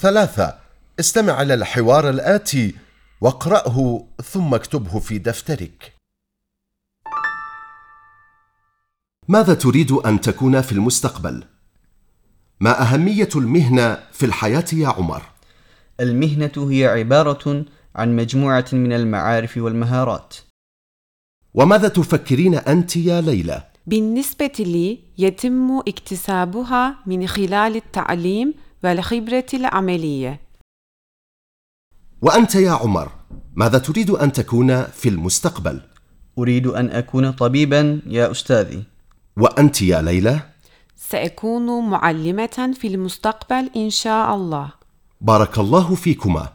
ثلاثة استمع إلى الحوار الآتي واقرأه ثم اكتبه في دفترك ماذا تريد أن تكون في المستقبل؟ ما أهمية المهنة في الحياة يا عمر؟ المهنة هي عبارة عن مجموعة من المعارف والمهارات وماذا تفكرين أنت يا ليلى؟ بالنسبة لي يتم اكتسابها من خلال التعليم والخبرة العملية وأنت يا عمر ماذا تريد أن تكون في المستقبل؟ أريد أن أكون طبيبا يا أستاذي وأنت يا ليلى؟ سأكون معلمة في المستقبل إن شاء الله بارك الله فيكما